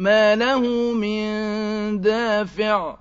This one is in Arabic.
مَّا لَهُ مِن دَافِعٍ